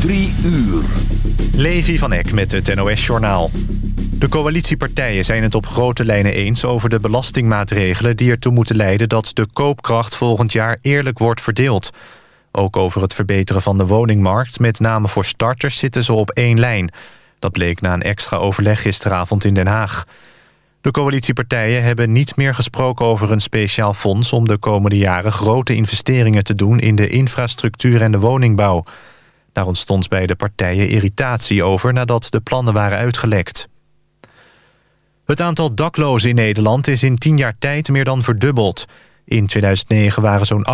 Drie uur. Levi van Eck met het NOS-journaal. De coalitiepartijen zijn het op grote lijnen eens over de belastingmaatregelen... die ertoe moeten leiden dat de koopkracht volgend jaar eerlijk wordt verdeeld. Ook over het verbeteren van de woningmarkt, met name voor starters... zitten ze op één lijn. Dat bleek na een extra overleg gisteravond in Den Haag. De coalitiepartijen hebben niet meer gesproken over een speciaal fonds... om de komende jaren grote investeringen te doen in de infrastructuur en de woningbouw... Daar ontstond bij de partijen irritatie over nadat de plannen waren uitgelekt. Het aantal daklozen in Nederland is in tien jaar tijd meer dan verdubbeld. In 2009 waren zo'n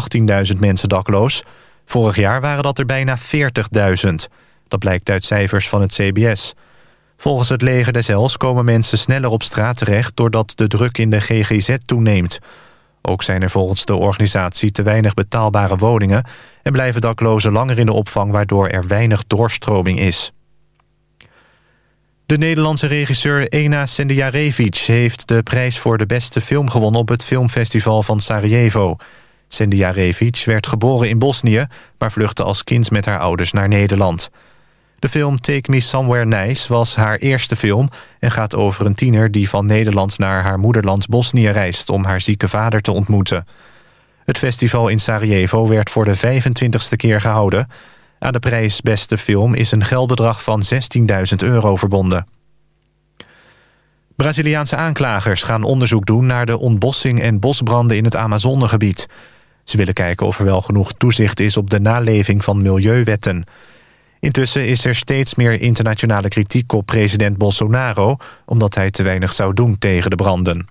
18.000 mensen dakloos. Vorig jaar waren dat er bijna 40.000. Dat blijkt uit cijfers van het CBS. Volgens het leger des komen mensen sneller op straat terecht... doordat de druk in de GGZ toeneemt. Ook zijn er volgens de organisatie te weinig betaalbare woningen... en blijven daklozen langer in de opvang... waardoor er weinig doorstroming is. De Nederlandse regisseur Ena Sendijarevic heeft de prijs voor de beste film gewonnen... op het filmfestival van Sarajevo. Sendijarevic werd geboren in Bosnië... maar vluchtte als kind met haar ouders naar Nederland... De film Take Me Somewhere Nice was haar eerste film... en gaat over een tiener die van Nederland naar haar moederland Bosnië reist... om haar zieke vader te ontmoeten. Het festival in Sarajevo werd voor de 25ste keer gehouden. Aan de prijs Beste Film is een geldbedrag van 16.000 euro verbonden. Braziliaanse aanklagers gaan onderzoek doen... naar de ontbossing en bosbranden in het Amazonegebied. Ze willen kijken of er wel genoeg toezicht is op de naleving van milieuwetten... Intussen is er steeds meer internationale kritiek op president Bolsonaro... omdat hij te weinig zou doen tegen de branden.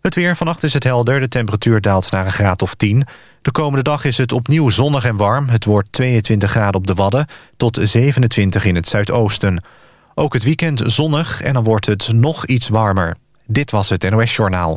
Het weer, vannacht is het helder, de temperatuur daalt naar een graad of 10. De komende dag is het opnieuw zonnig en warm. Het wordt 22 graden op de Wadden tot 27 in het zuidoosten. Ook het weekend zonnig en dan wordt het nog iets warmer. Dit was het NOS Journaal.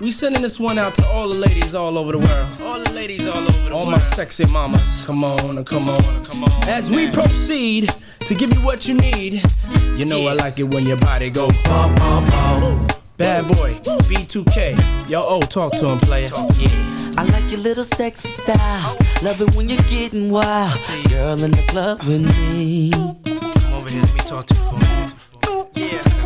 We sending this one out to all the ladies all over the world. All the ladies all over the all world. All my sexy mamas. Come on, come on, come on. As we proceed to give you what you need. You know yeah. I like it when your body go. Bad boy, B2K. Yo, oh, talk to him, player. Yeah. I like your little sexy style. Love it when you're getting wild. Girl in the club with me. Come over here, let me talk to you for a minute. Yeah, I gotta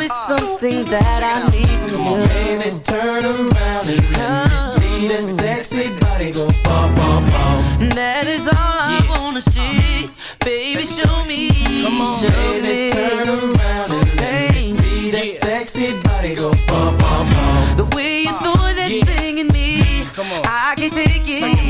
there is something that I need from Come on, baby, turn around and let me see that sexy body go bum, bum, bum. That is all I wanna see. Baby, show me. Come on, show baby, turn around and let me see that sexy body go bum, bum, bum. The way you're uh, throwing that yeah. thing in me. I can't take it,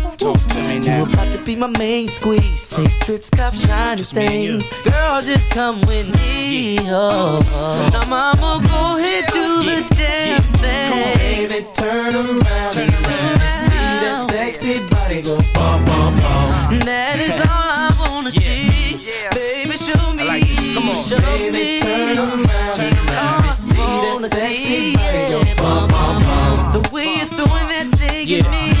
Talk to me now. You about to be my main squeeze. Take trips, cop shiny things. Girl, just come with me. Oh, oh. Now, mama, go ahead, do Yeah. the damn thing. Come on, baby, turn around. Turn around. See that sexy body go bum, bum, bum. That is all I wanna yeah. see. Yeah. Baby, show me. Like Come on. Show Baby, me. turn around. Turn around. Oh, see that sexy body go bum, bum, bum. The way you're throwing that thing at me.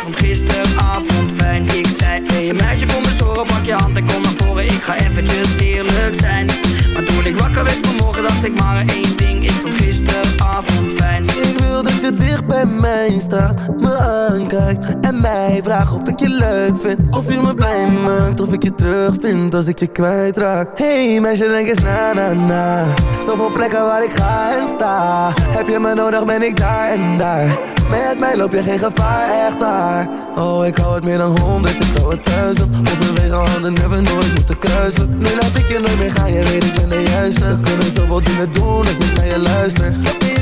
vond gisteravond fijn Ik zei, hey meisje kom eens horen, pak je hand en kom naar voren. Ik ga eventjes eerlijk zijn. Maar toen ik wakker werd vanmorgen dacht ik maar één ding. Ik vond gisteravond fijn. Ik wil dat je dicht bij mij staat Me aankijkt en mij vraagt of ik je leuk vind. Of je me blij maakt, of ik je terug vind Als ik je kwijtraak. Hey meisje denk eens na na na. Zoveel plekken waar ik ga en sta. Heb je me nodig ben ik daar en daar. Met mij loop je geen gevaar, echt Oh, ik hou het meer dan honderd, ik hou het duizend. Overwege handen, never nooit moeten kruisen. Nu laat ik je nooit meer gaan, je weet ik ben de juiste. We kunnen zoveel dingen doen als ik naar je luister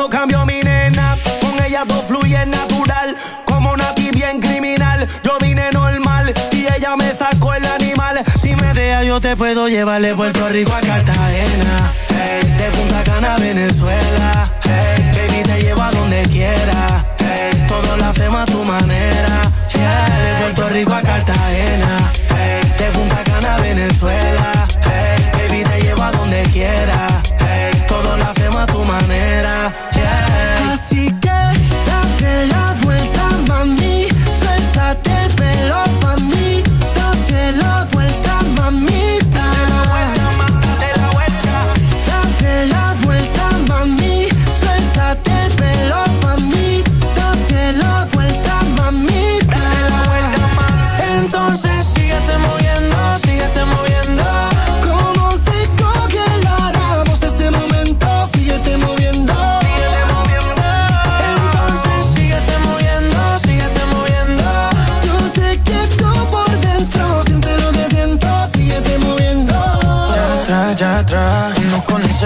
no cambio mi nena. Con ella todo fluye natural. Como Nati bien criminal. Yo vine normal y ella me sacó el animal. Si me deja, yo te puedo llevar de Puerto Rico a Cartagena. De Punta Cana a Venezuela. Baby, te llevo a donde quiera. Todo lo hacemos a tu manera. De Puerto Rico a Cartagena. De Punta Cana a Venezuela. Hey, baby, te llevo a donde quiera. Todo lo hacemos a tu manera. Así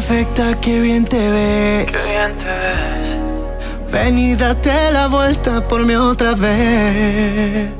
Perfecta que bien te ves. Qué bien te ves. Ven y date la vuelta por mí otra vez.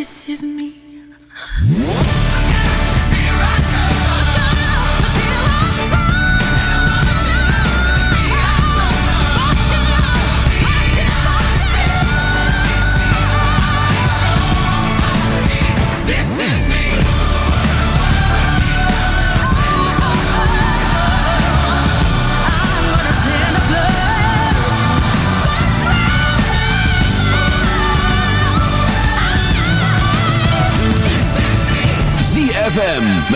This is.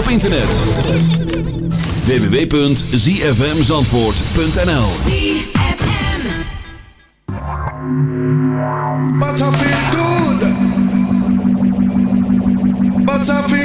op internet. www.zfmzandvoort.nl ZFM But I feel good But I feel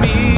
me.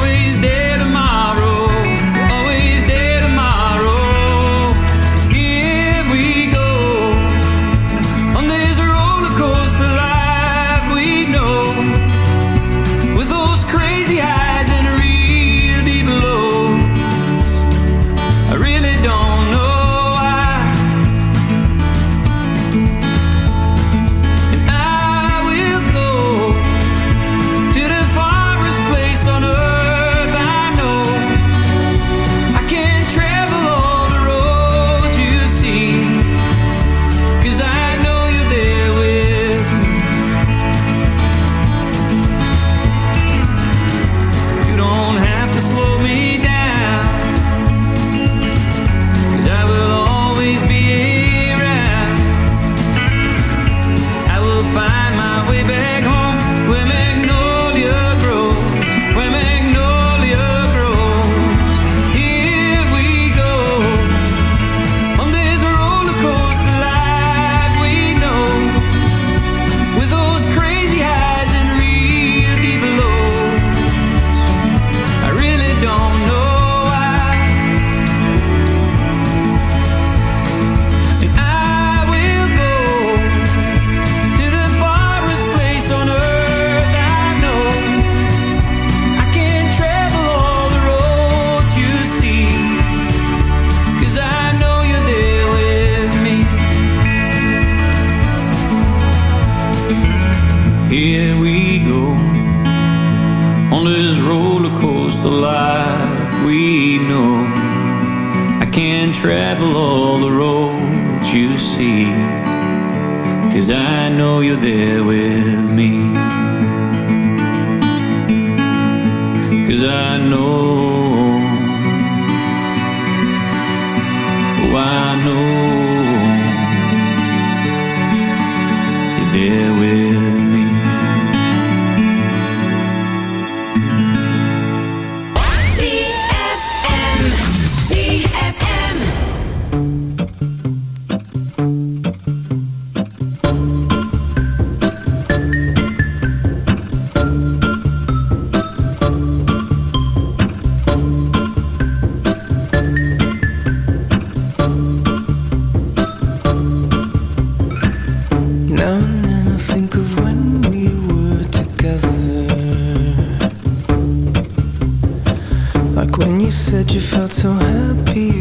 felt so happy.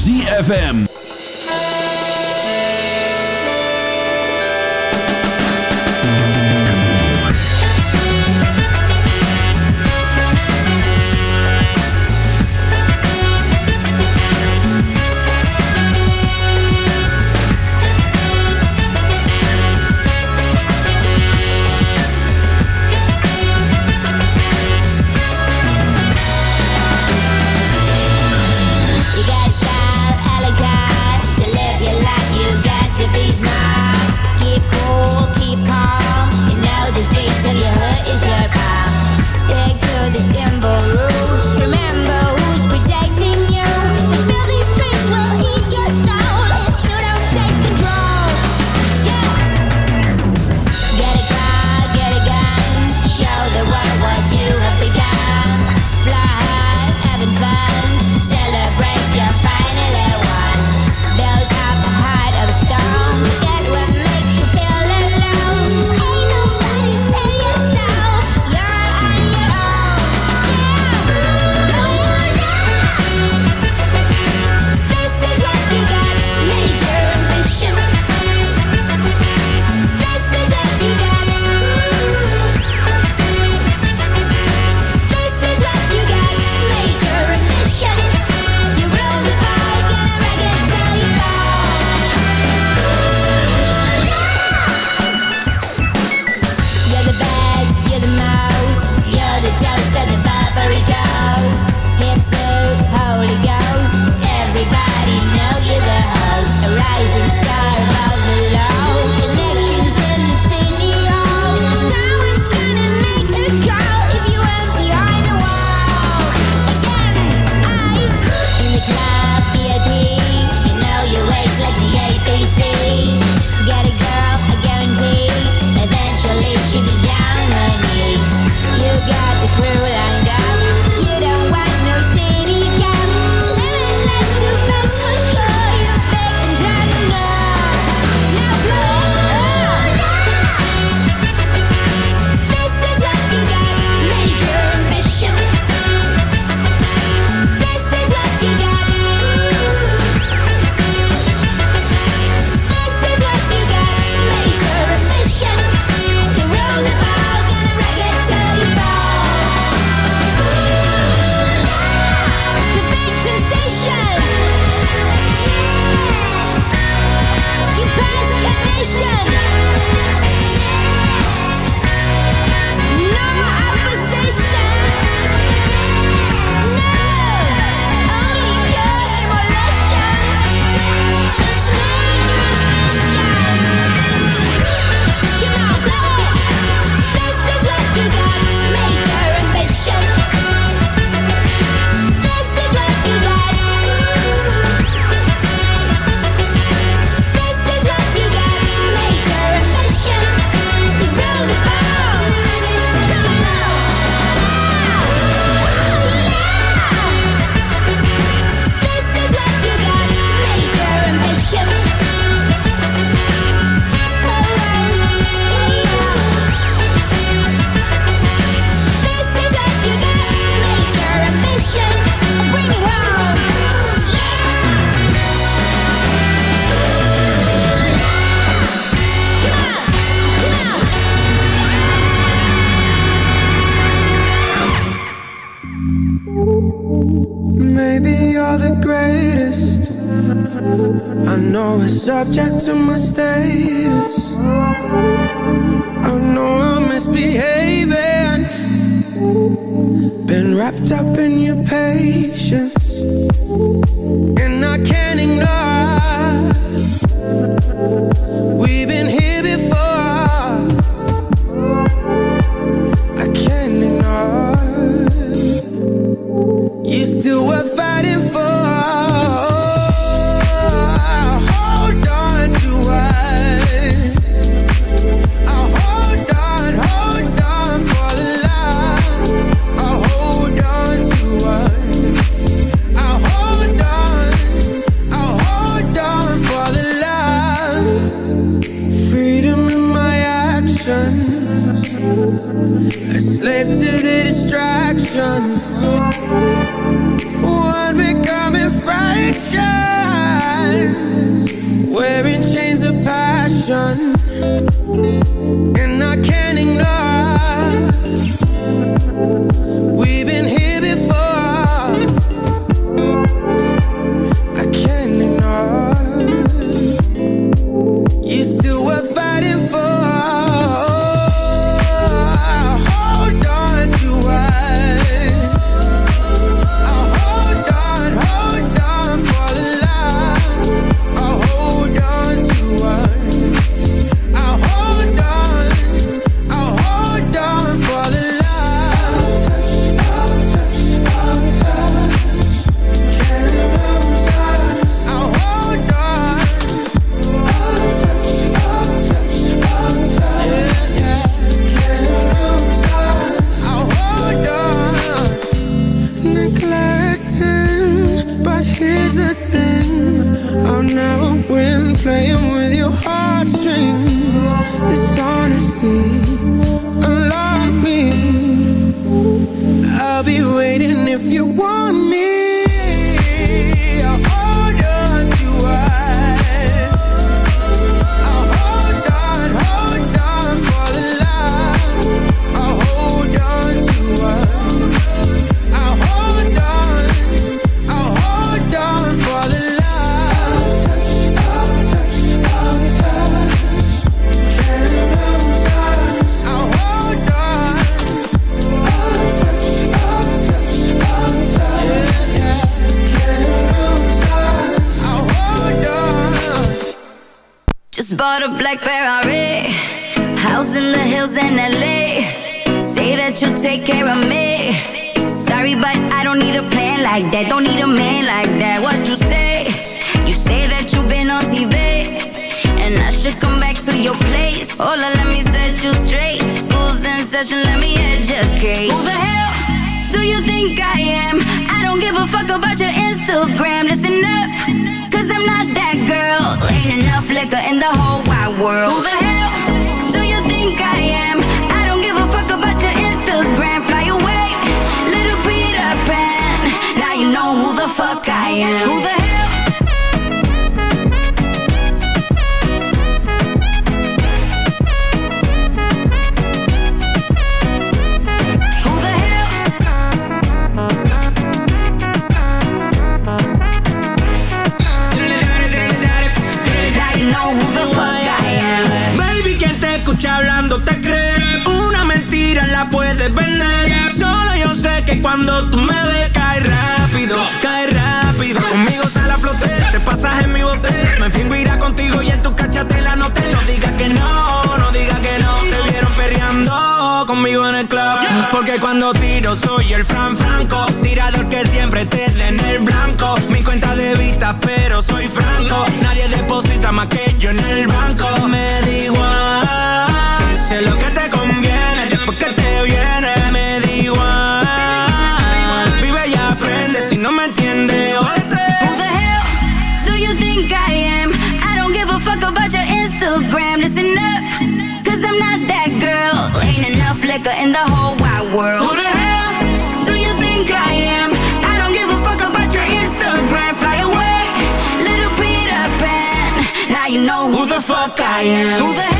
ZFM. subject to my status. I know I'm misbehaving. Been wrapped up in your patience, and I can't ignore. We've been. fire.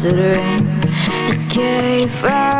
considering escape from